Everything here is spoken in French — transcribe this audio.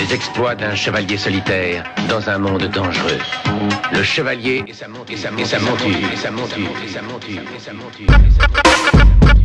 les exploits d'un chevalier solitaire dans un monde dangereux. Le chevalier et sa monture, et sa monture, et sa monture, et sa monture, et sa monture.